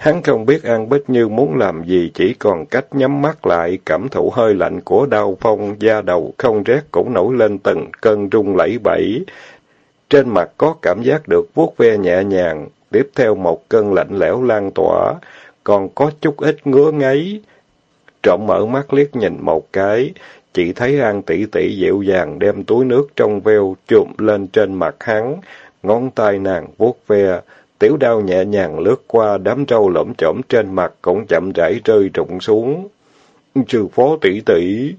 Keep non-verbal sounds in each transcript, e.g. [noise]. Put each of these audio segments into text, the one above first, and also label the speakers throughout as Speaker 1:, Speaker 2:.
Speaker 1: Hắn không biết An Bích Như muốn làm gì, chỉ còn cách nhắm mắt lại, cảm thụ hơi lạnh của đau phong, da đầu không rét cũng nổi lên từng cơn rung lẫy bẩy. Trên mặt có cảm giác được vuốt ve nhẹ nhàng, tiếp theo một cơn lạnh lẽo lan tỏa, còn có chút ít ngứa ngáy. trộm mở mắt liếc nhìn một cái, chỉ thấy An tỷ tỷ dịu dàng đem túi nước trong veo chụm lên trên mặt hắn, ngón tay nàng vuốt ve, tiểu đao nhẹ nhàng lướt qua đám râu lõm chổm trên mặt cũng chậm rãi rơi rụng xuống. Trừ phó tỷ tỷ,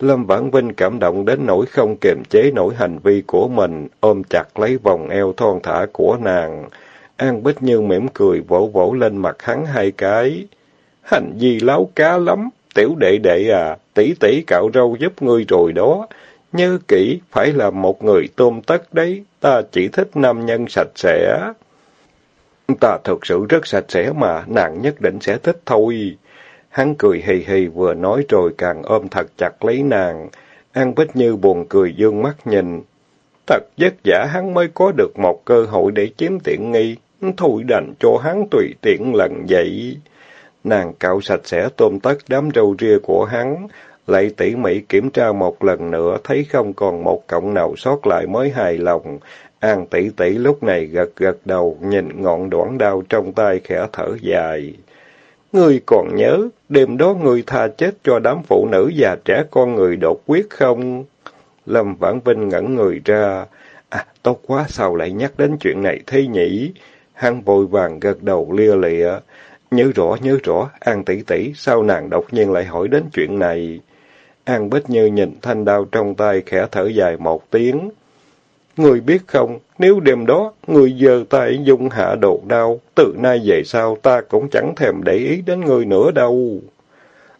Speaker 1: Lâm Vãn Vinh cảm động đến nỗi không kiềm chế nổi hành vi của mình, ôm chặt lấy vòng eo thon thả của nàng. An Bích Như mỉm cười vỗ vỗ lên mặt hắn hai cái. Hành vi láo cá lắm, tiểu đệ đệ à, tỷ tỷ cạo râu giúp ngươi rồi đó. Nhớ kỹ, phải là một người tôm tất đấy, ta chỉ thích nam nhân sạch sẽ. Ta thật sự rất sạch sẽ mà, nàng nhất định sẽ thích thôi. Hắn cười hì hì vừa nói rồi càng ôm thật chặt lấy nàng. An Bích Như buồn cười dương mắt nhìn. Thật vất vả hắn mới có được một cơ hội để chiếm tiện nghi. Thôi đành cho hắn tùy tiện lần vậy. Nàng cạo sạch sẽ tôm tất đám râu ria của hắn, lại tỉ mỉ kiểm tra một lần nữa, thấy không còn một cọng nào sót lại mới hài lòng. An tỷ tỷ lúc này gật gật đầu, nhìn ngọn đoạn đao trong tay khẽ thở dài. Ngươi còn nhớ, đêm đó ngươi tha chết cho đám phụ nữ già trẻ con người đột quyết không? Lâm Vãn Vinh ngẩn người ra. À, tốt quá sao lại nhắc đến chuyện này thế nhỉ? Hắn vội vàng gật đầu lia lịa. Nhớ rõ, nhớ rõ, An tỷ tỷ, sao nàng đột nhiên lại hỏi đến chuyện này? An Bích Như nhìn thanh đao trong tay khẽ thở dài một tiếng. Người biết không, nếu đêm đó, người giờ tay dùng hạ đồ đao, từ nay về sau ta cũng chẳng thèm để ý đến người nữa đâu.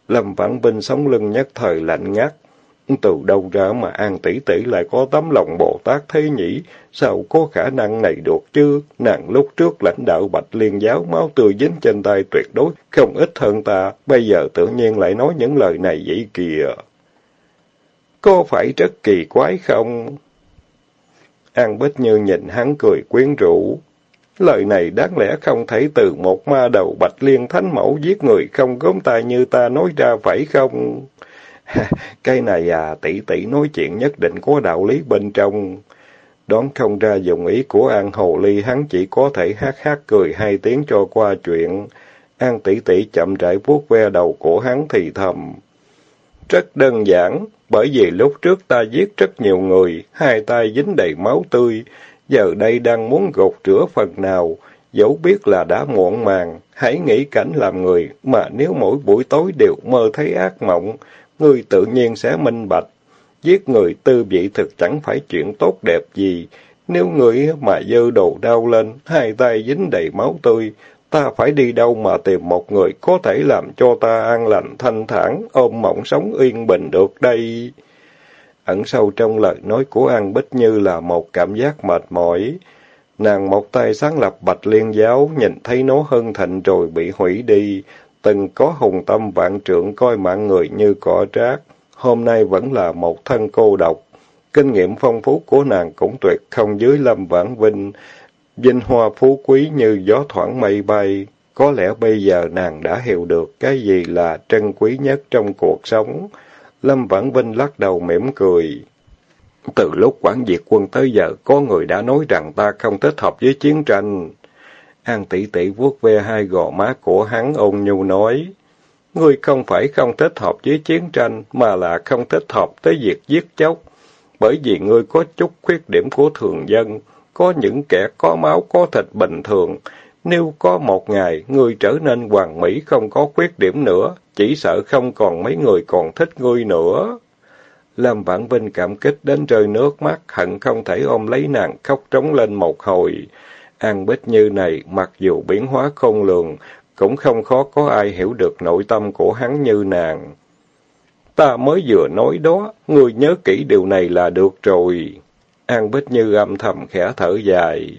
Speaker 1: Lâm Vãn Vinh sống lưng nhất thời lạnh ngắt. Từ đâu ra mà An tỷ tỷ lại có tấm lòng Bồ Tát thế nhỉ? Sao có khả năng này được chứ? Nàng lúc trước lãnh đạo Bạch Liên giáo máu tươi dính trên tay tuyệt đối không ít hơn ta, bây giờ tự nhiên lại nói những lời này vậy kìa. Có phải rất kỳ quái không? An Bích Như nhìn hắn cười quyến rũ. Lời này đáng lẽ không thấy từ một ma đầu bạch liên thánh mẫu giết người không gốm tay như ta nói ra phải không? [laughs] Cái này à, tỷ tỷ nói chuyện nhất định có đạo lý bên trong. Đoán không ra dụng ý của An Hồ Ly hắn chỉ có thể hát hát cười hai tiếng cho qua chuyện. An tỷ tỷ chậm rãi vuốt ve đầu của hắn thì thầm. Rất đơn giản, bởi vì lúc trước ta giết rất nhiều người, hai tay dính đầy máu tươi, giờ đây đang muốn gột rửa phần nào, dẫu biết là đã muộn màng, hãy nghĩ cảnh làm người, mà nếu mỗi buổi tối đều mơ thấy ác mộng, người tự nhiên sẽ minh bạch. Giết người tư vị thực chẳng phải chuyện tốt đẹp gì, nếu người mà dơ đồ đau lên, hai tay dính đầy máu tươi, ta phải đi đâu mà tìm một người có thể làm cho ta an lành thanh thản, ôm mộng sống yên bình được đây? Ẩn sâu trong lời nói của An Bích Như là một cảm giác mệt mỏi. Nàng một tay sáng lập Bạch Liên Giáo, nhìn thấy nó hưng thịnh rồi bị hủy đi, từng có hùng tâm vạn trượng coi mạng người như cỏ rác, hôm nay vẫn là một thân cô độc. Kinh nghiệm phong phú của nàng cũng tuyệt không dưới lâm vãn vinh, Vinh hoa phú quý như gió thoảng mây bay, có lẽ bây giờ nàng đã hiểu được cái gì là trân quý nhất trong cuộc sống. Lâm Vãn Vinh lắc đầu mỉm cười. Từ lúc quản diệt quân tới giờ, có người đã nói rằng ta không thích hợp với chiến tranh. An tỷ tỷ vuốt ve hai gò má của hắn ôn nhu nói. Ngươi không phải không thích hợp với chiến tranh, mà là không thích hợp tới việc giết chóc. Bởi vì ngươi có chút khuyết điểm của thường dân, có những kẻ có máu có thịt bình thường. Nếu có một ngày, ngươi trở nên hoàn mỹ không có khuyết điểm nữa, chỉ sợ không còn mấy người còn thích ngươi nữa. Lâm Vãn Vinh cảm kích đến rơi nước mắt, hận không thể ôm lấy nàng khóc trống lên một hồi. An Bích Như này, mặc dù biến hóa không lường, cũng không khó có ai hiểu được nội tâm của hắn như nàng. Ta mới vừa nói đó, người nhớ kỹ điều này là được rồi. An Bích Như âm thầm khẽ thở dài.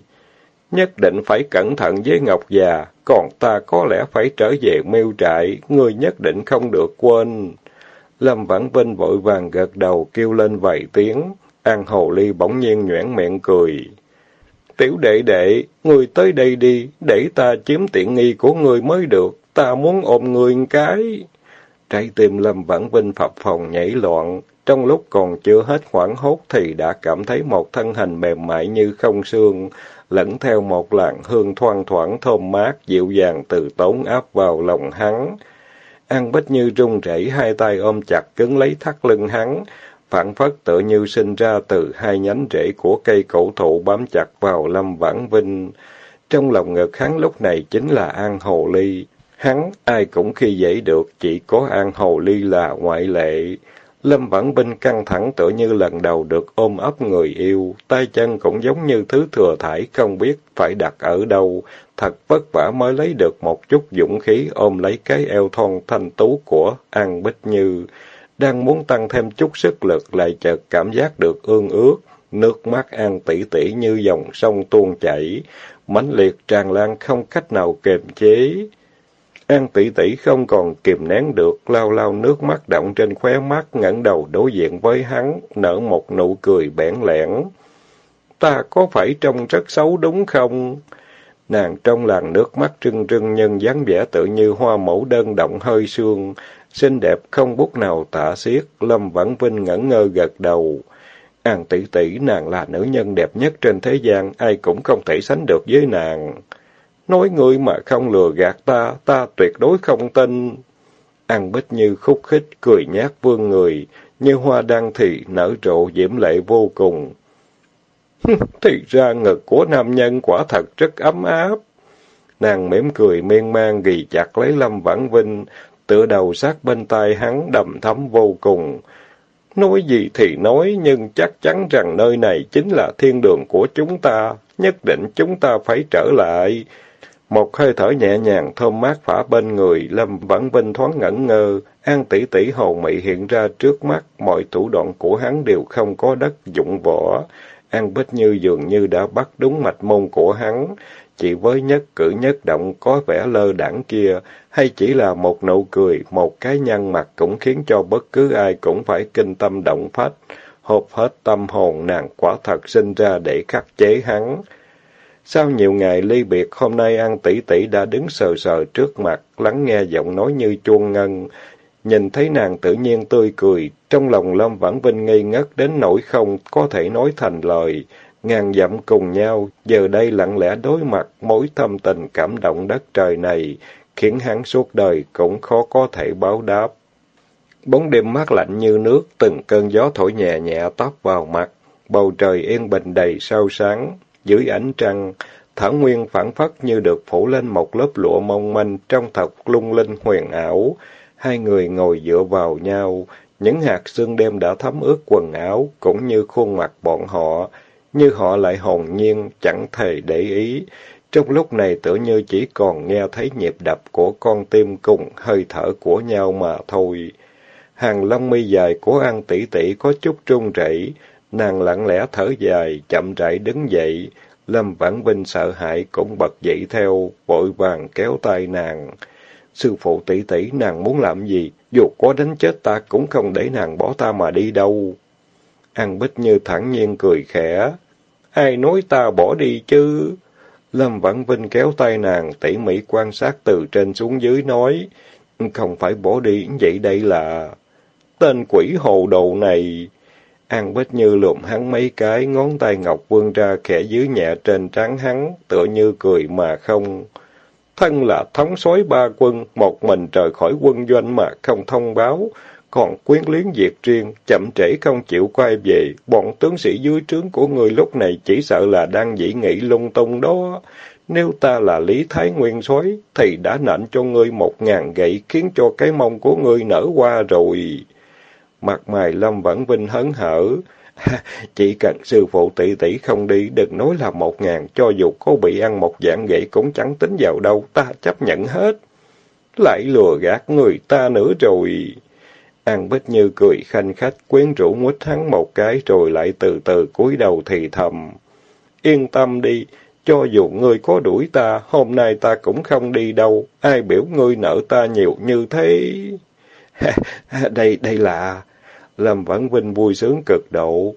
Speaker 1: Nhất định phải cẩn thận với Ngọc già, còn ta có lẽ phải trở về miêu trại, ngươi nhất định không được quên. Lâm Vãn Vinh vội vàng gật đầu kêu lên vài tiếng, An Hồ Ly bỗng nhiên nhoảng miệng cười. Tiểu đệ đệ, người tới đây đi, để ta chiếm tiện nghi của người mới được, ta muốn ôm người cái. Trái tim Lâm Vãn Vinh phập phòng nhảy loạn, trong lúc còn chưa hết hoảng hốt thì đã cảm thấy một thân hình mềm mại như không xương, lẫn theo một làn hương thoang thoảng thơm mát, dịu dàng từ tốn áp vào lòng hắn. An Bích Như run rẩy hai tay ôm chặt cứng lấy thắt lưng hắn, phản phất tựa như sinh ra từ hai nhánh rễ của cây cổ thụ bám chặt vào Lâm Vãn Vinh. Trong lòng ngực hắn lúc này chính là An Hồ Ly. Hắn ai cũng khi dễ được, chỉ có An Hồ Ly là ngoại lệ. Lâm Vãn Vinh căng thẳng tựa như lần đầu được ôm ấp người yêu, tay chân cũng giống như thứ thừa thải không biết phải đặt ở đâu, thật vất vả mới lấy được một chút dũng khí ôm lấy cái eo thon thanh tú của An Bích Như. Đang muốn tăng thêm chút sức lực lại chợt cảm giác được ương ước, nước mắt An tỉ tỉ như dòng sông tuôn chảy, mãnh liệt tràn lan không cách nào kiềm chế. An tỷ tỷ không còn kìm nén được, lao lao nước mắt động trên khóe mắt, ngẩng đầu đối diện với hắn, nở một nụ cười bẽn lẽn. Ta có phải trông rất xấu đúng không? Nàng trong làn nước mắt trưng trưng nhân dáng vẻ tự như hoa mẫu đơn động hơi sương, xinh đẹp không bút nào tả xiết, Lâm Vãn Vinh ngẩn ngơ gật đầu. An tỷ tỷ nàng là nữ nhân đẹp nhất trên thế gian, ai cũng không thể sánh được với nàng. Nói ngươi mà không lừa gạt ta, ta tuyệt đối không tin. ăn Bích Như khúc khích, cười nhát vương người, như hoa đăng thì nở rộ diễm lệ vô cùng. thì ra ngực của nam nhân quả thật rất ấm áp. Nàng mỉm cười miên man ghi chặt lấy Lâm Vãn Vinh, tựa đầu sát bên tai hắn đầm thấm vô cùng. Nói gì thì nói, nhưng chắc chắn rằng nơi này chính là thiên đường của chúng ta, nhất định chúng ta phải trở lại. Một hơi thở nhẹ nhàng thơm mát phả bên người, Lâm Vãn Vinh thoáng ngẩn ngơ, An tỷ tỷ hồ mị hiện ra trước mắt, mọi thủ đoạn của hắn đều không có đất dụng võ. An Bích Như dường như đã bắt đúng mạch môn của hắn, chỉ với nhất cử nhất động có vẻ lơ đẳng kia, hay chỉ là một nụ cười, một cái nhăn mặt cũng khiến cho bất cứ ai cũng phải kinh tâm động phách. Hộp hết tâm hồn nàng quả thật sinh ra để khắc chế hắn. Sau nhiều ngày ly biệt, hôm nay An tỷ tỷ đã đứng sờ sờ trước mặt, lắng nghe giọng nói như chuông ngân. Nhìn thấy nàng tự nhiên tươi cười, trong lòng Lâm Vãn Vinh ngây ngất đến nỗi không có thể nói thành lời. Ngàn dặm cùng nhau, giờ đây lặng lẽ đối mặt mối thâm tình cảm động đất trời này, khiến hắn suốt đời cũng khó có thể báo đáp. Bóng đêm mát lạnh như nước, từng cơn gió thổi nhẹ nhẹ tóc vào mặt, bầu trời yên bình đầy sao sáng, dưới ánh trăng, thảo nguyên phản phất như được phủ lên một lớp lụa mong manh trong thật lung linh huyền ảo. Hai người ngồi dựa vào nhau, những hạt sương đêm đã thấm ướt quần áo, cũng như khuôn mặt bọn họ, như họ lại hồn nhiên, chẳng thề để ý. Trong lúc này tự như chỉ còn nghe thấy nhịp đập của con tim cùng hơi thở của nhau mà thôi. Hàng lông mi dài của An tỷ tỷ có chút trung rẩy, nàng lặng lẽ thở dài, chậm rãi đứng dậy. Lâm Vãn Vinh sợ hãi cũng bật dậy theo, vội vàng kéo tay nàng. Sư phụ tỷ tỷ nàng muốn làm gì, dù có đánh chết ta cũng không để nàng bỏ ta mà đi đâu. An Bích Như thẳng nhiên cười khẽ. Ai nói ta bỏ đi chứ? Lâm Vãn Vinh kéo tay nàng, tỉ mỉ quan sát từ trên xuống dưới nói. Không phải bỏ đi, vậy đây là... Tên quỷ hồ đồ này... An Bích Như lụm hắn mấy cái, ngón tay ngọc vươn ra khẽ dưới nhẹ trên trán hắn, tựa như cười mà không. Thân là thống soái ba quân, một mình rời khỏi quân doanh mà không thông báo, còn quyến luyến việc riêng, chậm trễ không chịu quay về, bọn tướng sĩ dưới trướng của người lúc này chỉ sợ là đang dĩ nghị lung tung đó. Nếu ta là Lý Thái Nguyên soái thì đã nện cho ngươi một ngàn gậy, khiến cho cái mông của ngươi nở qua rồi. Mặt mày Lâm vẫn Vinh hấn hở. [laughs] Chỉ cần sư phụ tỷ tỷ không đi, đừng nói là một ngàn, cho dù có bị ăn một dạng gậy cũng chẳng tính vào đâu, ta chấp nhận hết. Lại lừa gạt người ta nữa rồi. An Bích Như cười khanh khách, quyến rũ nguýt hắn một cái rồi lại từ từ cúi đầu thì thầm. Yên tâm đi, cho dù ngươi có đuổi ta, hôm nay ta cũng không đi đâu, ai biểu ngươi nợ ta nhiều như thế. [laughs] đây, đây là... Lâm Vãn Vinh vui sướng cực độ.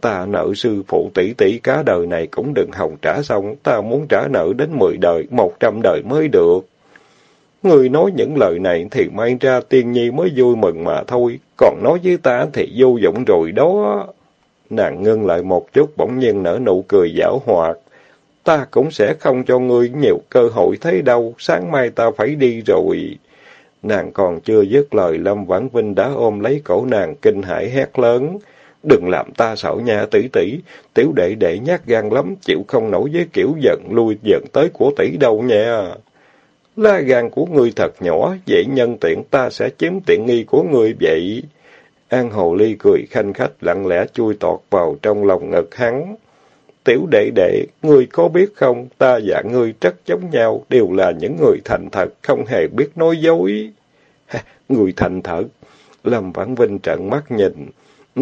Speaker 1: Ta nợ sư phụ tỷ tỷ cá đời này cũng đừng hòng trả xong, ta muốn trả nợ đến mười đời, một trăm đời mới được. Người nói những lời này thì mang ra tiên nhi mới vui mừng mà thôi, còn nói với ta thì vô dụng rồi đó. Nàng ngưng lại một chút bỗng nhiên nở nụ cười giảo hoạt. Ta cũng sẽ không cho ngươi nhiều cơ hội thấy đâu, sáng mai ta phải đi rồi. Nàng còn chưa dứt lời, Lâm Vãn Vinh đã ôm lấy cổ nàng kinh hãi hét lớn. Đừng làm ta sợ nha tỷ tỷ, tiểu đệ đệ nhát gan lắm, chịu không nổi với kiểu giận lui giận tới của tỷ đâu nha. La gan của ngươi thật nhỏ, vậy nhân tiện ta sẽ chiếm tiện nghi của ngươi vậy. An Hồ Ly cười khanh khách lặng lẽ chui tọt vào trong lòng ngực hắn. Tiểu đệ đệ, ngươi có biết không, ta và ngươi rất giống nhau, đều là những người thành thật, không hề biết nói dối. Ha, người thành thật. Lâm Vãn Vinh trợn mắt nhìn.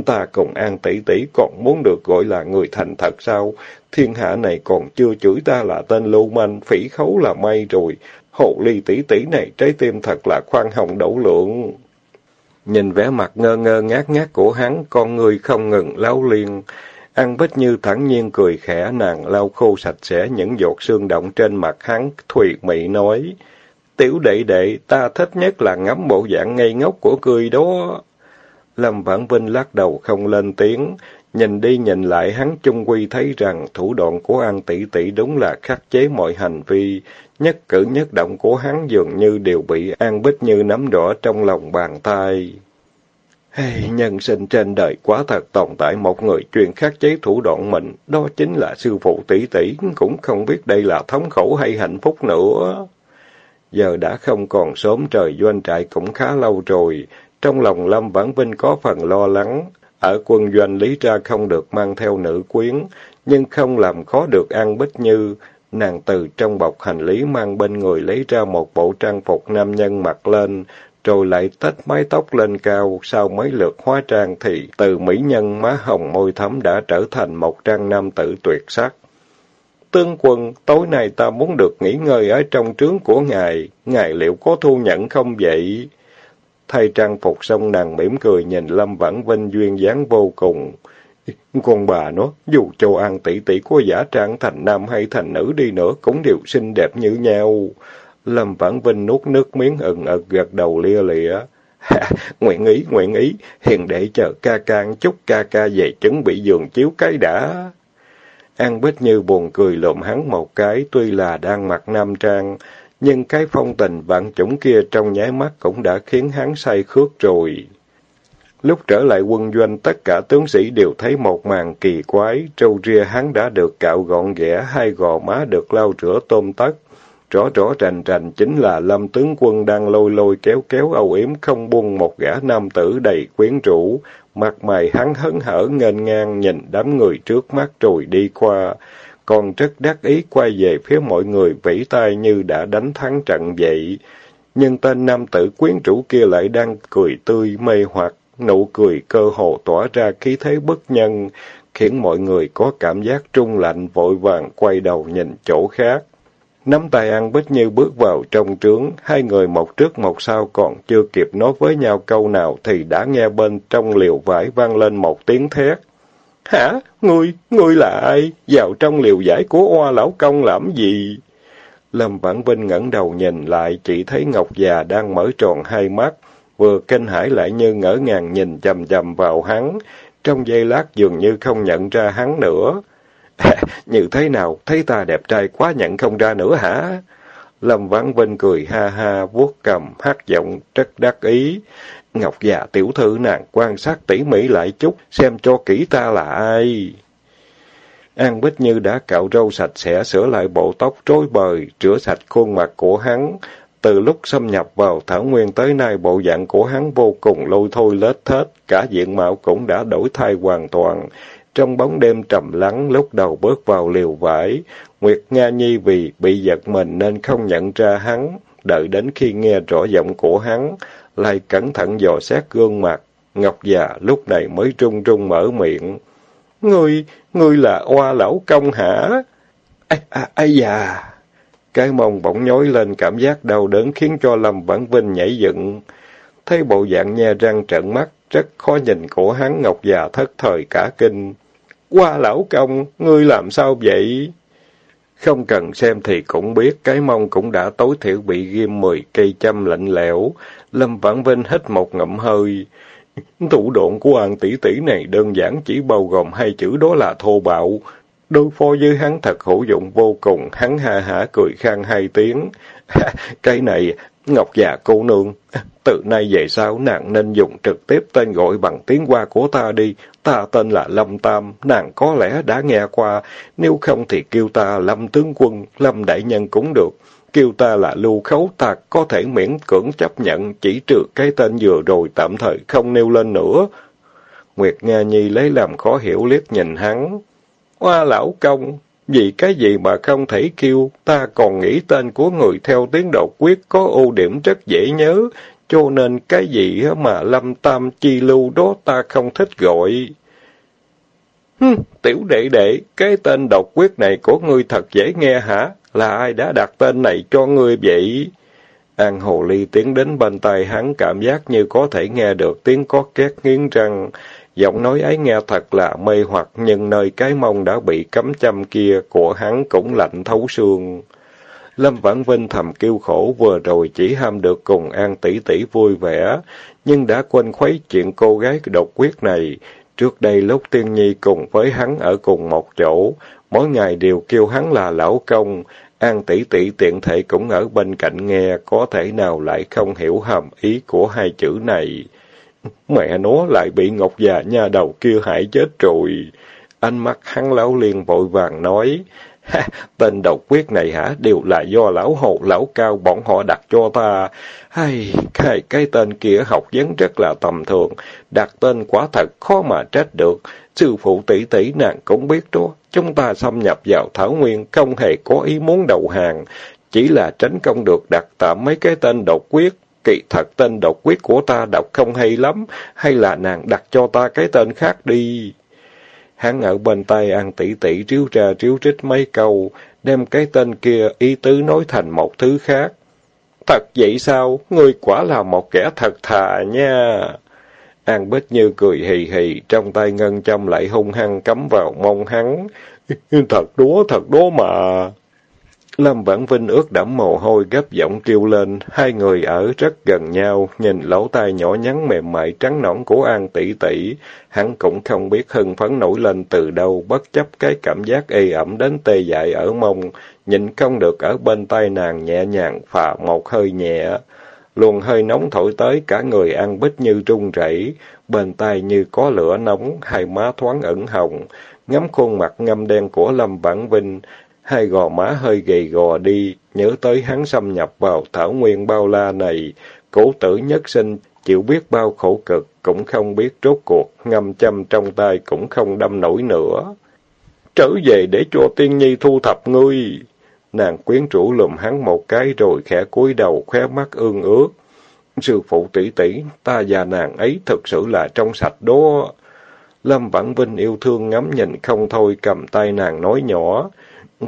Speaker 1: Ta cùng An tỷ tỷ còn muốn được gọi là người thành thật sao? Thiên hạ này còn chưa chửi ta là tên lưu manh, phỉ khấu là may rồi. Hộ ly tỷ tỷ này trái tim thật là khoan hồng đậu lượng. Nhìn vẻ mặt ngơ ngơ ngát ngát của hắn, con người không ngừng lao liên. An Bích Như thẳng nhiên cười khẽ, nàng lau khô sạch sẽ những giọt sương động trên mặt hắn, thùy mị nói. Tiểu đệ đệ, ta thích nhất là ngắm bộ dạng ngây ngốc của cười đó. Lâm Vãn Vinh lắc đầu không lên tiếng, nhìn đi nhìn lại hắn chung quy thấy rằng thủ đoạn của An tỷ tỷ đúng là khắc chế mọi hành vi, nhất cử nhất động của hắn dường như đều bị An Bích Như nắm rõ trong lòng bàn tay. Hey, nhân sinh trên đời quá thật tồn tại một người chuyên khắc chế thủ đoạn mình, đó chính là sư phụ tỷ tỷ, cũng không biết đây là thống khổ hay hạnh phúc nữa. Giờ đã không còn sớm trời doanh trại cũng khá lâu rồi, trong lòng Lâm Vãn Vinh có phần lo lắng. Ở quân doanh lý ra không được mang theo nữ quyến, nhưng không làm khó được An Bích Như. Nàng từ trong bọc hành lý mang bên người lấy ra một bộ trang phục nam nhân mặc lên, rồi lại tết mái tóc lên cao, sau mấy lượt hóa trang thì từ mỹ nhân má hồng môi thấm đã trở thành một trang nam tử tuyệt sắc. Tướng quân, tối nay ta muốn được nghỉ ngơi ở trong trướng của ngài, ngài liệu có thu nhận không vậy? Thay trang phục xong nàng mỉm cười nhìn Lâm Vãn Vinh duyên dáng vô cùng. Con bà nó, dù châu An tỷ tỷ có giả trang thành nam hay thành nữ đi nữa cũng đều xinh đẹp như nhau. Lâm Vãn Vinh nuốt nước miếng ừng ực gật đầu lia lịa. [laughs] nguyện ý, nguyện ý, hiền đệ chờ ca ca chút ca ca về chuẩn bị giường chiếu cái đã. An Bích Như buồn cười lộm hắn một cái, tuy là đang mặc nam trang, nhưng cái phong tình vạn chủng kia trong nháy mắt cũng đã khiến hắn say khước rồi. Lúc trở lại quân doanh, tất cả tướng sĩ đều thấy một màn kỳ quái, trâu ria hắn đã được cạo gọn ghẽ, hai gò má được lau rửa tôm tất. Rõ rõ rành rành chính là lâm tướng quân đang lôi lôi kéo kéo âu yếm không buông một gã nam tử đầy quyến rũ, mặt mày hắn hấn hở nghênh ngang nhìn đám người trước mắt rồi đi qua, còn rất đắc ý quay về phía mọi người vẫy tay như đã đánh thắng trận vậy. Nhưng tên nam tử quyến rũ kia lại đang cười tươi mê hoặc, nụ cười cơ hồ tỏa ra khí thế bất nhân, khiến mọi người có cảm giác trung lạnh vội vàng quay đầu nhìn chỗ khác. Nắm tay An Bích Như bước vào trong trướng, hai người một trước một sau còn chưa kịp nói với nhau câu nào thì đã nghe bên trong liều vải vang lên một tiếng thét. Hả? Ngươi, ngươi là ai? Vào trong liều giải của oa lão công làm gì? Lâm Vãn Vinh ngẩng đầu nhìn lại, chỉ thấy Ngọc già đang mở tròn hai mắt, vừa kinh hãi lại như ngỡ ngàng nhìn chầm chầm vào hắn, trong giây lát dường như không nhận ra hắn nữa. [laughs] như thế nào, thấy ta đẹp trai quá nhận không ra nữa hả? Lâm Vãn Vinh cười ha ha, vuốt cầm, hát giọng, rất đắc ý. Ngọc già tiểu thư nàng quan sát tỉ mỉ lại chút, xem cho kỹ ta là ai. An Bích Như đã cạo râu sạch sẽ, sửa lại bộ tóc rối bời, rửa sạch khuôn mặt của hắn. Từ lúc xâm nhập vào Thảo Nguyên tới nay, bộ dạng của hắn vô cùng lôi thôi lết thết, cả diện mạo cũng đã đổi thay hoàn toàn. Trong bóng đêm trầm lắng, lúc đầu bước vào liều vải, Nguyệt Nga Nhi vì bị giật mình nên không nhận ra hắn, đợi đến khi nghe rõ giọng của hắn, lại cẩn thận dò xét gương mặt. Ngọc già lúc này mới trung trung mở miệng. Ngươi, ngươi là oa lão công hả? Ây à, à ây da! Cái mông bỗng nhói lên cảm giác đau đớn khiến cho Lâm Vãn Vinh nhảy dựng. Thấy bộ dạng nhe răng trợn mắt, rất khó nhìn của hắn Ngọc già thất thời cả kinh. Qua lão công, ngươi làm sao vậy? Không cần xem thì cũng biết, cái mông cũng đã tối thiểu bị ghim mười cây châm lạnh lẽo. Lâm Vãn Vinh hít một ngậm hơi. Thủ đoạn của An tỷ tỷ này đơn giản chỉ bao gồm hai chữ đó là thô bạo. Đối phó với hắn thật hữu dụng vô cùng, hắn ha hả cười khang hai tiếng. [laughs] cái này, Ngọc già cô nương, từ nay về sau nàng nên dùng trực tiếp tên gọi bằng tiếng hoa của ta đi. Ta tên là Lâm Tam, nàng có lẽ đã nghe qua, nếu không thì kêu ta Lâm Tướng Quân, Lâm Đại Nhân cũng được. Kêu ta là Lưu Khấu ta có thể miễn cưỡng chấp nhận, chỉ trừ cái tên vừa rồi tạm thời không nêu lên nữa. Nguyệt Nga Nhi lấy làm khó hiểu liếc nhìn hắn. Hoa lão công, vì cái gì mà không thể kêu, ta còn nghĩ tên của người theo tiếng độc quyết có ưu điểm rất dễ nhớ, cho nên cái gì mà lâm tam chi lưu đó ta không thích gọi. Hừm, tiểu đệ đệ, cái tên độc quyết này của ngươi thật dễ nghe hả? Là ai đã đặt tên này cho ngươi vậy? An Hồ Ly tiến đến bên tai hắn cảm giác như có thể nghe được tiếng có két nghiến răng. Giọng nói ấy nghe thật là mê hoặc nhưng nơi cái mông đã bị cấm châm kia của hắn cũng lạnh thấu xương. Lâm Vãn Vinh thầm kêu khổ vừa rồi chỉ ham được cùng An tỷ tỷ vui vẻ, nhưng đã quên khuấy chuyện cô gái độc quyết này. Trước đây lúc Tiên Nhi cùng với hắn ở cùng một chỗ, mỗi ngày đều kêu hắn là lão công, An tỷ tỷ tiện thể cũng ở bên cạnh nghe, có thể nào lại không hiểu hàm ý của hai chữ này. Mẹ nó lại bị Ngọc già nha đầu kia hại chết rồi. Ánh mắt hắn lão liền vội vàng nói, Ha, tên độc quyết này hả, đều là do lão hồ lão cao bọn họ đặt cho ta. Hay, cái, cái tên kia học vấn rất là tầm thường, đặt tên quá thật khó mà trách được. Sư phụ tỷ tỷ nàng cũng biết đó, chúng ta xâm nhập vào Thảo Nguyên không hề có ý muốn đầu hàng, chỉ là tránh công được đặt tạm mấy cái tên độc quyết. Kỳ thật tên độc quyết của ta đọc không hay lắm, hay là nàng đặt cho ta cái tên khác đi. Hắn ở bên tay ăn tỉ tỉ triếu trà triếu trích mấy câu, đem cái tên kia ý tứ nói thành một thứ khác. Thật vậy sao? Ngươi quả là một kẻ thật thà nha. An Bích Như cười hì hì, trong tay ngân châm lại hung hăng cắm vào mông hắn. [laughs] thật đúa, thật đúa mà. Lâm Vãn Vinh ướt đẫm mồ hôi gấp giọng kêu lên, hai người ở rất gần nhau, nhìn lỗ tai nhỏ nhắn mềm mại trắng nõn của An tỷ tỷ, hắn cũng không biết hưng phấn nổi lên từ đâu, bất chấp cái cảm giác ê ẩm đến tê dại ở mông, nhìn không được ở bên tay nàng nhẹ nhàng phà một hơi nhẹ. Luồng hơi nóng thổi tới cả người An Bích như run rẩy, bên tai như có lửa nóng, hai má thoáng ẩn hồng, ngắm khuôn mặt ngâm đen của Lâm Vãn Vinh, hai gò má hơi gầy gò đi, nhớ tới hắn xâm nhập vào thảo nguyên bao la này, cố tử nhất sinh, chịu biết bao khổ cực, cũng không biết rốt cuộc, ngâm châm trong tay cũng không đâm nổi nữa. Trở về để cho tiên nhi thu thập ngươi. Nàng quyến rũ lùm hắn một cái rồi khẽ cúi đầu khóe mắt ương ước. Sư phụ tỷ tỷ, ta và nàng ấy thực sự là trong sạch đó. Lâm Vãn Vinh yêu thương ngắm nhìn không thôi cầm tay nàng nói nhỏ.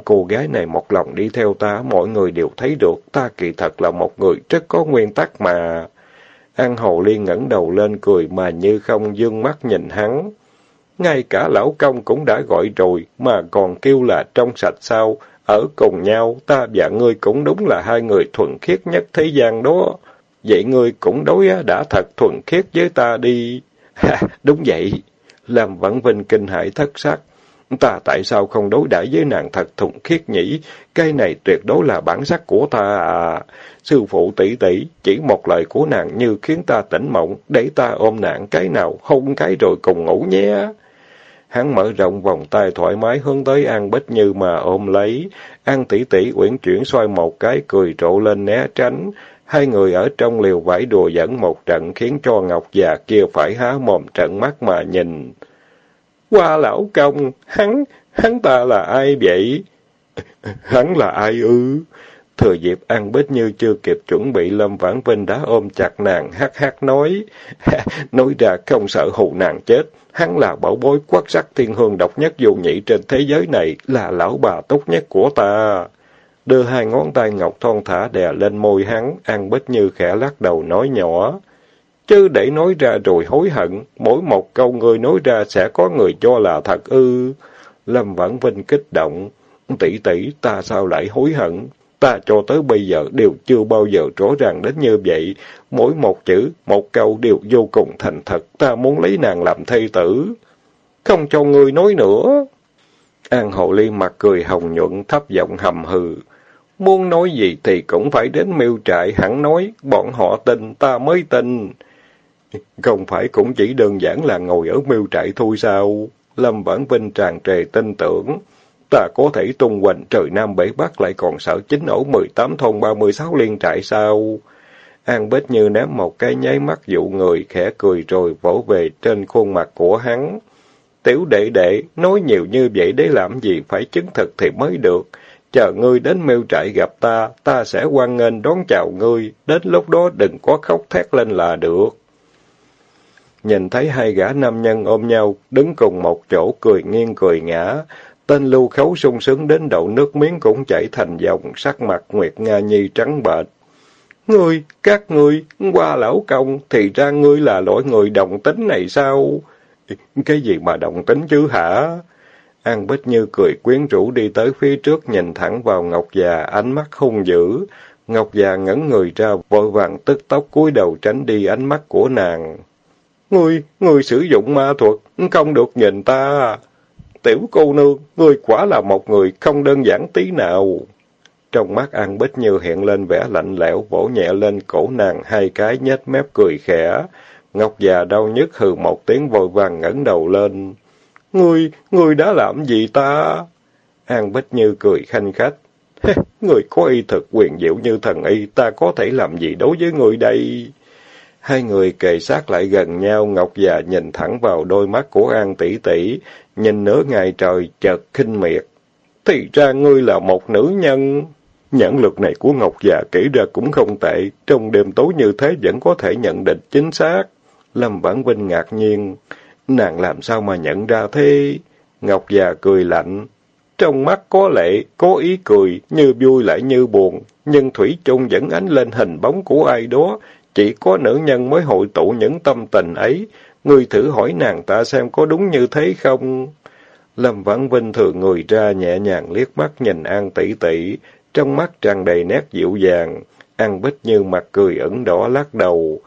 Speaker 1: Cô gái này một lòng đi theo ta, mọi người đều thấy được, ta kỳ thật là một người rất có nguyên tắc mà. An Hồ Liên ngẩng đầu lên cười mà như không dương mắt nhìn hắn. Ngay cả lão công cũng đã gọi rồi, mà còn kêu là trong sạch sao, ở cùng nhau, ta và ngươi cũng đúng là hai người thuần khiết nhất thế gian đó. Vậy ngươi cũng đối đã thật thuần khiết với ta đi. Ha, [laughs] đúng vậy. Làm Vãn Vinh kinh hãi thất sắc. Ta tại sao không đối đãi với nàng thật thụng khiết nhỉ? Cái này tuyệt đối là bản sắc của ta à. Sư phụ tỷ tỷ, chỉ một lời của nàng như khiến ta tỉnh mộng, để ta ôm nàng cái nào, hôn cái rồi cùng ngủ nhé. Hắn mở rộng vòng tay thoải mái hướng tới An Bích Như mà ôm lấy. An tỷ tỷ uyển chuyển xoay một cái cười trộ lên né tránh. Hai người ở trong liều vải đùa dẫn một trận khiến cho Ngọc già kia phải há mồm trận mắt mà nhìn. Qua lão công, hắn, hắn ta là ai vậy? hắn là ai ư? Thừa dịp An Bích Như chưa kịp chuẩn bị Lâm Vãn Vinh đã ôm chặt nàng hát hát nói. [laughs] nói ra không sợ hù nàng chết. Hắn là bảo bối quát sắc thiên hương độc nhất dù nhị trên thế giới này, là lão bà tốt nhất của ta. Đưa hai ngón tay ngọc thon thả đè lên môi hắn, An Bích Như khẽ lắc đầu nói nhỏ chứ để nói ra rồi hối hận, mỗi một câu người nói ra sẽ có người cho là thật ư. Lâm Vãn Vinh kích động, tỷ tỷ ta sao lại hối hận, ta cho tới bây giờ đều chưa bao giờ rõ ràng đến như vậy, mỗi một chữ, một câu đều vô cùng thành thật, ta muốn lấy nàng làm thê tử. Không cho người nói nữa. An Hồ Ly mặt cười hồng nhuận, thấp giọng hầm hừ. Muốn nói gì thì cũng phải đến miêu trại hẳn nói, bọn họ tin, ta mới tin. Không phải cũng chỉ đơn giản là ngồi ở miêu trại thôi sao? Lâm Vãn Vinh tràn trề tin tưởng. Ta có thể tung hoành trời Nam 北 Bắc lại còn sợ chính ổ 18 thôn 36 liên trại sao? An Bích Như ném một cái nháy mắt dụ người, khẽ cười rồi vỗ về trên khuôn mặt của hắn. Tiểu đệ đệ, nói nhiều như vậy để làm gì phải chứng thực thì mới được. Chờ ngươi đến miêu trại gặp ta, ta sẽ quan nghênh đón chào ngươi, đến lúc đó đừng có khóc thét lên là được. Nhìn thấy hai gã nam nhân ôm nhau, đứng cùng một chỗ cười nghiêng cười ngã, tên lưu khấu sung sướng đến đậu nước miếng cũng chảy thành dòng, sắc mặt Nguyệt Nga Nhi trắng bệch. Ngươi, các ngươi, qua lão công, thì ra ngươi là loại người đồng tính này sao? Cái gì mà đồng tính chứ hả? An Bích Như cười quyến rũ đi tới phía trước nhìn thẳng vào Ngọc già, ánh mắt hung dữ. Ngọc già ngẩn người ra, vội vàng tức tốc cúi đầu tránh đi ánh mắt của nàng. Ngươi, ngươi sử dụng ma thuật, không được nhìn ta. Tiểu cô nương, ngươi quả là một người không đơn giản tí nào. Trong mắt An Bích Như hiện lên vẻ lạnh lẽo, vỗ nhẹ lên cổ nàng hai cái nhếch mép cười khẽ. Ngọc già đau nhức hừ một tiếng vội vàng ngẩng đầu lên. Ngươi, ngươi đã làm gì ta? An Bích Như cười khanh khách. [laughs] người có y thực quyền diệu như thần y, ta có thể làm gì đối với người đây? Hai người kề sát lại gần nhau, Ngọc già nhìn thẳng vào đôi mắt của An tỷ tỷ, nhìn nửa ngày trời chợt khinh miệt. Thì ra ngươi là một nữ nhân. Nhãn lực này của Ngọc già kể ra cũng không tệ, trong đêm tối như thế vẫn có thể nhận định chính xác. Lâm Vãn Vinh ngạc nhiên, nàng làm sao mà nhận ra thế? Ngọc già cười lạnh, trong mắt có lệ, có ý cười, như vui lại như buồn, nhưng Thủy chung vẫn ánh lên hình bóng của ai đó, chỉ có nữ nhân mới hội tụ những tâm tình ấy. Ngươi thử hỏi nàng ta xem có đúng như thế không? Lâm Vãn Vinh thừa người ra nhẹ nhàng liếc mắt nhìn An tỷ tỷ, trong mắt tràn đầy nét dịu dàng. An Bích như mặt cười ẩn đỏ lắc đầu.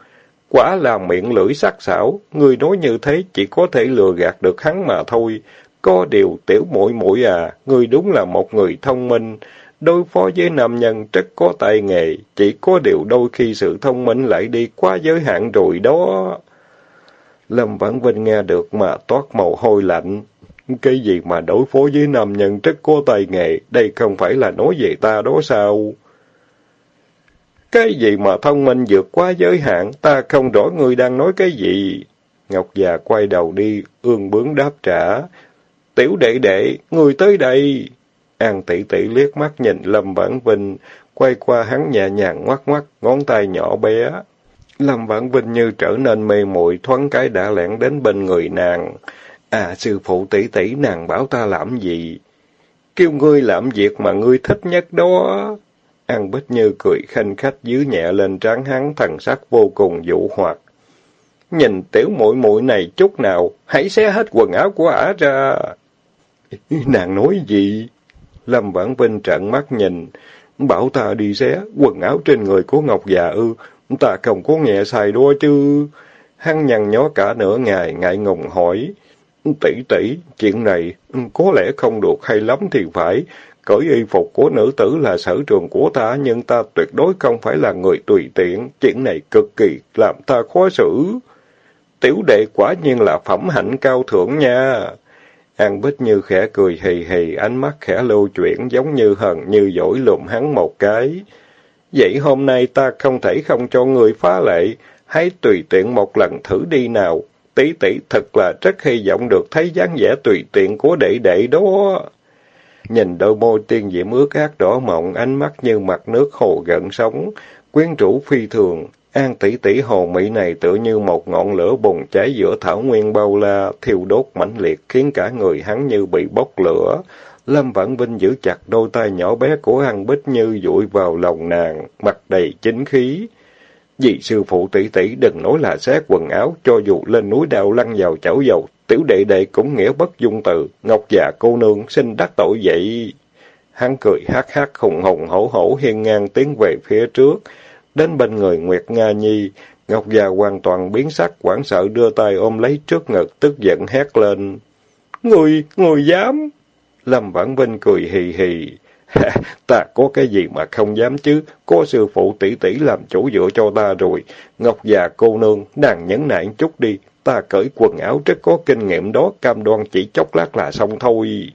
Speaker 1: Quả là miệng lưỡi sắc sảo, người nói như thế chỉ có thể lừa gạt được hắn mà thôi. Có điều tiểu muội muội à, người đúng là một người thông minh. Đối phó với nam nhân rất có tài nghề, chỉ có điều đôi khi sự thông minh lại đi quá giới hạn rồi đó. Lâm Vãn Vinh nghe được mà toát mồ hôi lạnh. Cái gì mà đối phó với nam nhân rất có tài nghệ đây không phải là nói về ta đó sao? Cái gì mà thông minh vượt quá giới hạn, ta không rõ ngươi đang nói cái gì. Ngọc già quay đầu đi, ương bướng đáp trả. Tiểu đệ đệ, người tới đây. An tỷ tỷ liếc mắt nhìn Lâm Vãn Vinh, quay qua hắn nhẹ nhàng ngoắc ngoắc, ngón tay nhỏ bé. Lâm Vãn Vinh như trở nên mê muội thoáng cái đã lẻn đến bên người nàng. À, sư phụ tỷ tỷ nàng bảo ta làm gì? Kêu ngươi làm việc mà ngươi thích nhất đó. An Bích Như cười khanh khách dưới nhẹ lên trán hắn thần sắc vô cùng dụ hoạt. Nhìn tiểu muội muội này chút nào, hãy xé hết quần áo của ả ra. [laughs] Nàng nói gì? Lâm Vãn Vinh trợn mắt nhìn, bảo ta đi xé quần áo trên người của Ngọc già ư, ta không có nghe sai đó chứ. Hắn nhăn nhó cả nửa ngày, ngại ngùng hỏi. Tỷ tỷ, chuyện này có lẽ không được hay lắm thì phải, Cởi y phục của nữ tử là sở trường của ta, nhưng ta tuyệt đối không phải là người tùy tiện. Chuyện này cực kỳ làm ta khó xử. Tiểu đệ quả nhiên là phẩm hạnh cao thượng nha. An Bích Như khẽ cười hì hì, ánh mắt khẽ lưu chuyển giống như hờn như dỗi lùm hắn một cái. Vậy hôm nay ta không thể không cho người phá lệ, hãy tùy tiện một lần thử đi nào. Tỷ tỷ thật là rất hy vọng được thấy dáng vẻ tùy tiện của đệ đệ đó. Nhìn đôi môi tiên diễm ướt át đỏ mọng, ánh mắt như mặt nước hồ gần sóng, quyến rũ phi thường. An tỷ tỷ hồ mỹ này tựa như một ngọn lửa bùng cháy giữa thảo nguyên bao la, thiêu đốt mãnh liệt, khiến cả người hắn như bị bốc lửa. Lâm Vãn Vinh giữ chặt đôi tay nhỏ bé của An Bích Như dụi vào lòng nàng, mặt đầy chính khí. Vì sư phụ tỷ tỷ đừng nói là xé quần áo, cho dù lên núi đào lăn vào chảo dầu, tiểu đệ đệ cũng nghĩa bất dung từ, ngọc già cô nương xin đắc tội vậy. Hắn cười hát hát hùng hùng hổ hổ hiên ngang tiến về phía trước, đến bên người Nguyệt Nga Nhi, Ngọc già hoàn toàn biến sắc, quảng sợ đưa tay ôm lấy trước ngực, tức giận hét lên. Người, người dám! Lâm Vãn Vinh cười hì hì. [laughs] ta có cái gì mà không dám chứ, có sư phụ tỷ tỷ làm chủ dựa cho ta rồi. Ngọc già cô nương, nàng nhấn nại chút đi, ta cởi quần áo rất có kinh nghiệm đó, cam đoan chỉ chốc lát là xong thôi.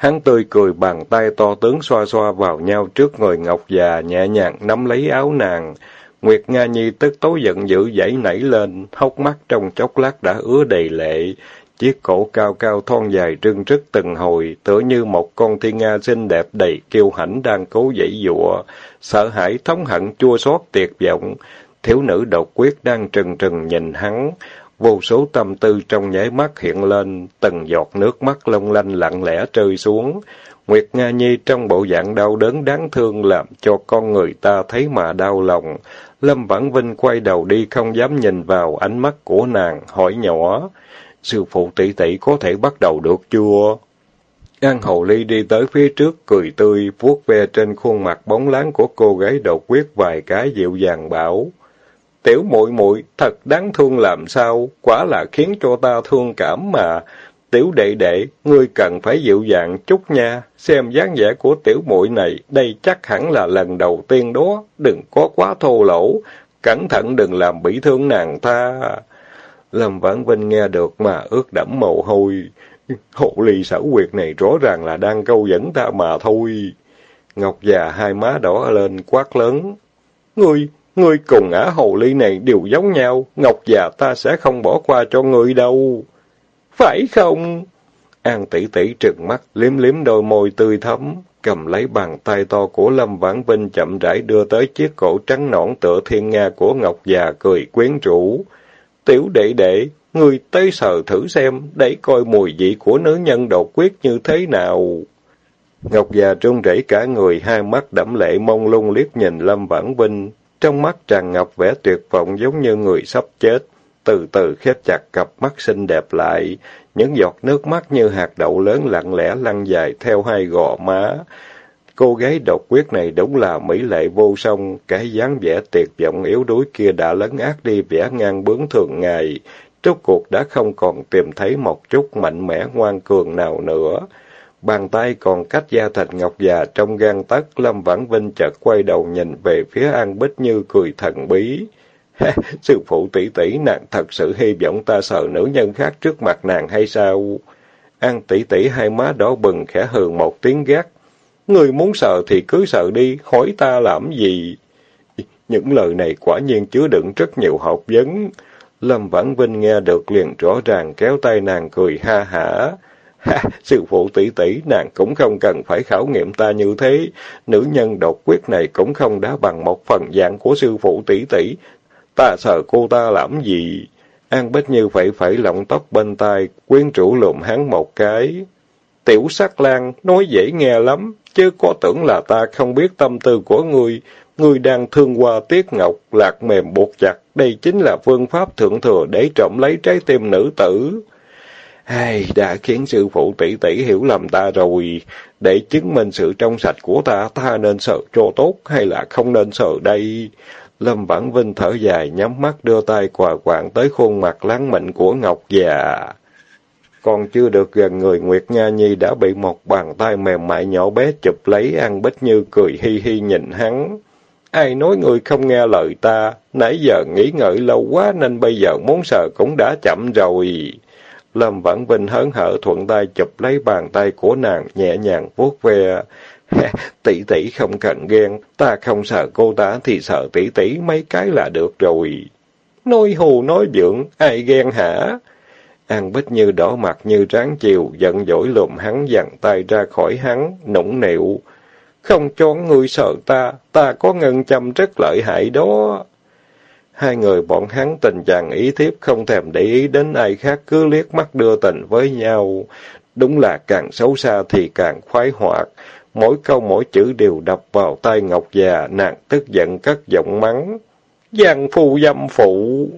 Speaker 1: Hắn tươi cười bàn tay to tướng xoa xoa vào nhau trước người Ngọc già, nhẹ nhàng nắm lấy áo nàng. Nguyệt Nga Nhi tức tối giận dữ dãy nảy lên, hốc mắt trong chốc lát đã ứa đầy lệ. Chiếc cổ cao cao thon dài trưng rức từng hồi, tựa như một con thiên nga xinh đẹp đầy kiêu hãnh đang cố dãy dụa, sợ hãi thống hận chua xót tuyệt vọng. Thiếu nữ độc quyết đang trừng trừng nhìn hắn, vô số tâm tư trong nháy mắt hiện lên, từng giọt nước mắt long lanh lặng lẽ rơi xuống. Nguyệt Nga Nhi trong bộ dạng đau đớn đáng thương làm cho con người ta thấy mà đau lòng. Lâm Vãn Vinh quay đầu đi không dám nhìn vào ánh mắt của nàng, hỏi nhỏ, sư phụ tỷ tỷ có thể bắt đầu được chưa? An Hầu Ly đi tới phía trước, cười tươi, vuốt ve trên khuôn mặt bóng láng của cô gái đột quyết vài cái dịu dàng bảo. Tiểu muội muội thật đáng thương làm sao, quả là khiến cho ta thương cảm mà. Tiểu đệ đệ, ngươi cần phải dịu dàng chút nha, xem dáng vẻ của tiểu muội này, đây chắc hẳn là lần đầu tiên đó, đừng có quá thô lỗ, cẩn thận đừng làm bị thương nàng ta. Lâm Vãn Vinh nghe được mà ướt đẫm mồ hôi. Hộ ly sở quyệt này rõ ràng là đang câu dẫn ta mà thôi. Ngọc già hai má đỏ lên quát lớn. Ngươi, ngươi cùng ả hồ ly này đều giống nhau, Ngọc già ta sẽ không bỏ qua cho ngươi đâu. Phải không? An tỷ tỷ trừng mắt, liếm liếm đôi môi tươi thắm, cầm lấy bàn tay to của Lâm Vãn Vinh chậm rãi đưa tới chiếc cổ trắng nõn tựa thiên nga của Ngọc già cười quyến rũ. Tiểu đệ đệ, ngươi tới sờ thử xem, để coi mùi vị của nữ nhân đột quyết như thế nào. Ngọc già trung rẩy cả người, hai mắt đẫm lệ mông lung liếc nhìn Lâm Vãn Vinh. Trong mắt tràn ngập vẻ tuyệt vọng giống như người sắp chết. Từ từ khép chặt cặp mắt xinh đẹp lại, những giọt nước mắt như hạt đậu lớn lặng lẽ lăn dài theo hai gò má. Cô gái độc quyết này đúng là mỹ lệ vô song, cái dáng vẻ tuyệt vọng yếu đuối kia đã lấn át đi vẻ ngang bướng thường ngày, rốt cuộc đã không còn tìm thấy một chút mạnh mẽ ngoan cường nào nữa. Bàn tay còn cách da thịt ngọc già trong gan tấc, Lâm Vãn Vinh chợt quay đầu nhìn về phía An Bích Như cười thần bí. [laughs] Sư phụ tỷ tỷ nàng thật sự hy vọng ta sợ nữ nhân khác trước mặt nàng hay sao? An tỷ tỷ hai má đỏ bừng khẽ hừ một tiếng gắt. Người muốn sợ thì cứ sợ đi, hỏi ta làm gì? Những lời này quả nhiên chứa đựng rất nhiều học vấn. Lâm Vãn Vinh nghe được liền rõ ràng kéo tay nàng cười ha hả. Ha, [laughs] sư phụ tỷ tỷ, nàng cũng không cần phải khảo nghiệm ta như thế. Nữ nhân độc quyết này cũng không đã bằng một phần dạng của sư phụ tỷ tỷ. Ta sợ cô ta làm gì? An Bích Như vậy phải lọng tóc bên tai, quyến rũ lùm hắn một cái. Tiểu sắc lan, nói dễ nghe lắm, chứ có tưởng là ta không biết tâm tư của ngươi. Ngươi đang thương qua tiết ngọc, lạc mềm buộc chặt, đây chính là phương pháp thượng thừa để trộm lấy trái tim nữ tử. Ai, đã khiến sư phụ tỷ tỷ hiểu lầm ta rồi. Để chứng minh sự trong sạch của ta, ta nên sợ cho tốt hay là không nên sợ đây? Lâm Vãn Vinh thở dài, nhắm mắt đưa tay quà quạng tới khuôn mặt láng mịn của Ngọc già. Còn chưa được gần người Nguyệt Nga Nhi đã bị một bàn tay mềm mại nhỏ bé chụp lấy, ăn bích như cười hi hi nhìn hắn. Ai nói người không nghe lời ta, nãy giờ nghĩ ngợi lâu quá nên bây giờ muốn sợ cũng đã chậm rồi. Lâm Vãn Vinh hớn hở thuận tay chụp lấy bàn tay của nàng, nhẹ nhàng vuốt ve. [laughs] tỷ tỷ không cần ghen, ta không sợ cô ta thì sợ tỷ tỷ mấy cái là được rồi. Nói hù nói dưỡng, ai ghen hả? An Bích Như đỏ mặt như ráng chiều, giận dỗi lùm hắn dằn tay ra khỏi hắn, nũng nịu. Không cho người sợ ta, ta có ngân châm rất lợi hại đó. Hai người bọn hắn tình chàng ý thiếp không thèm để ý đến ai khác cứ liếc mắt đưa tình với nhau. Đúng là càng xấu xa thì càng khoái hoạt. Mỗi câu mỗi chữ đều đập vào tay Ngọc già, nàng tức giận cất giọng mắng. Giang phu dâm phụ.